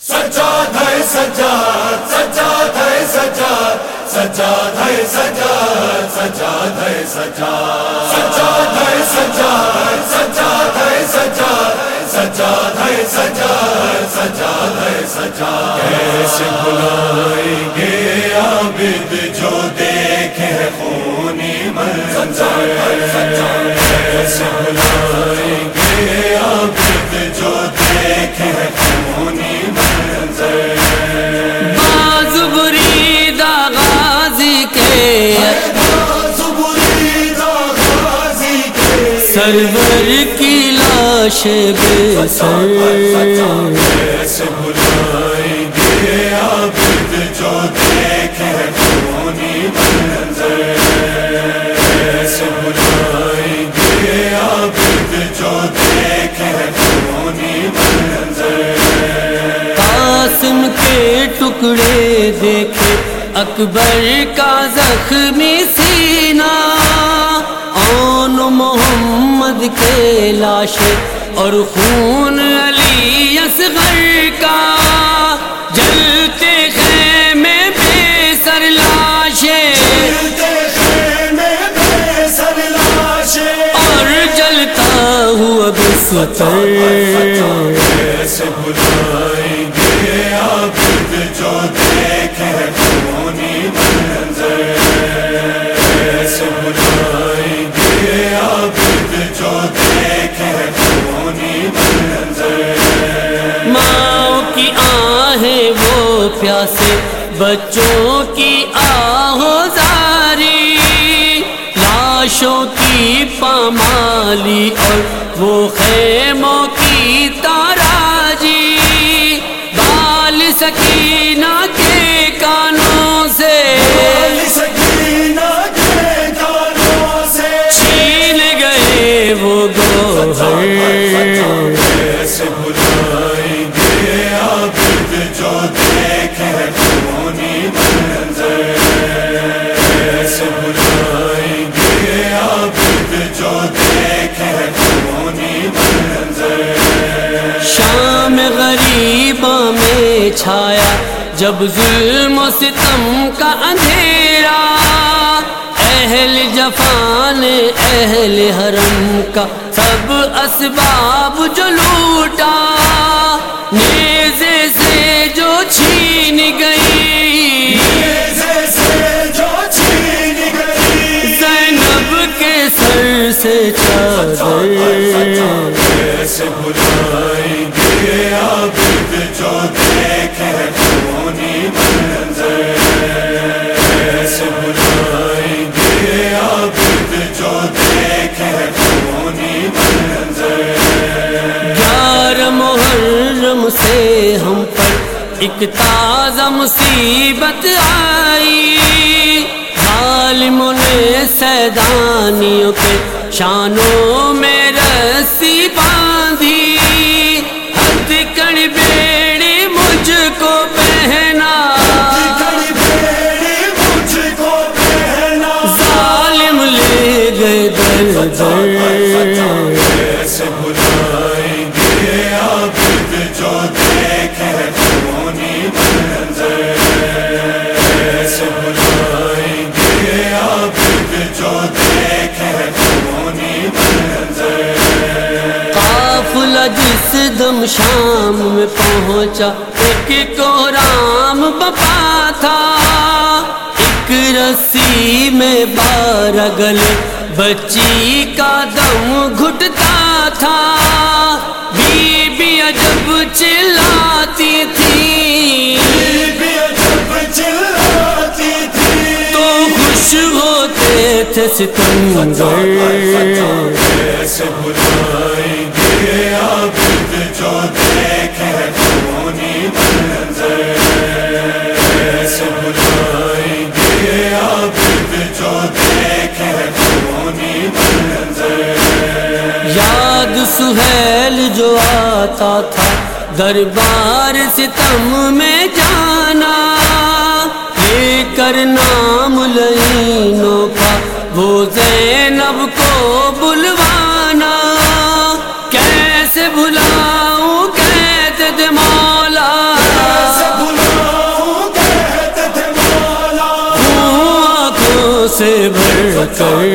سجاد ہے سجاد سجاد ہے سجاد سجاد ہے سجاد سجاد ہے سجاد سجاد ہے سجاد سجاد ہے سجاد سجاد ہے سجاد سجاد ہے سجاد۔ کیسے بلائیں گے عابد جو دیکھے خونی منظر کیسے بلائیں لاش بے سر۔ کیسے بلائیں گے عابد جو دیکھے خونی منظر کیسے بلائیں گے عابد جو دیکھے خونی منظر قاسم کے ٹکڑے دیکھے، اکبر کا زخمی سینہ۔ اون محمد کے لاشے اور خون علی اصغر کا جلتے خیمے بے سر لاشیں اور جلتا ہوا بستر کیسے بلائیں گے عابد جو دیکھے خونی منظر کیسے آہیں وہ پیاسے بچوں کی آہو زاری لاشوں کی پامالی اور وہ خیموں کی تاراجی۔ بال سکینہ کے کانوں سے سکینہ کے کانوں سے۔ چھین گئے وہ گوہر۔ چھایا، جب ظلم و ستم کا اندھیرا، اہل جفان، اہل حرم کا سب اسباب جو لوٹا۔ نیزے سے جو چھین گئی۔ جو چھین گئی۔ زینب کے سر سے چادر سے ہم پر ایک تازہ مصیبت آئی۔ ظالموں نے سیدانیوں کے شانوں میں جو دیکھے خونی منظر گے جو دیکھے خونی منظر۔ قافلہ جس دم شام میں پہنچا، ایک کو رام بپا تھا۔ ایک رسی میں بارہ گلے، بچی کا دم گھٹتا تھا۔ بی بی عجب چلاتی تھی بی جب چلاتی تھی تو خوش ہوتے تھے ستمگر کیسے سہیل جو آتا تھا دربار ستم میں جانا، لے کر نام لینوں کا، وہ زینب کو بلوانا۔ کیسے بلاؤں کہتے تھے مولا؟ آنکھوں سے بھر کر۔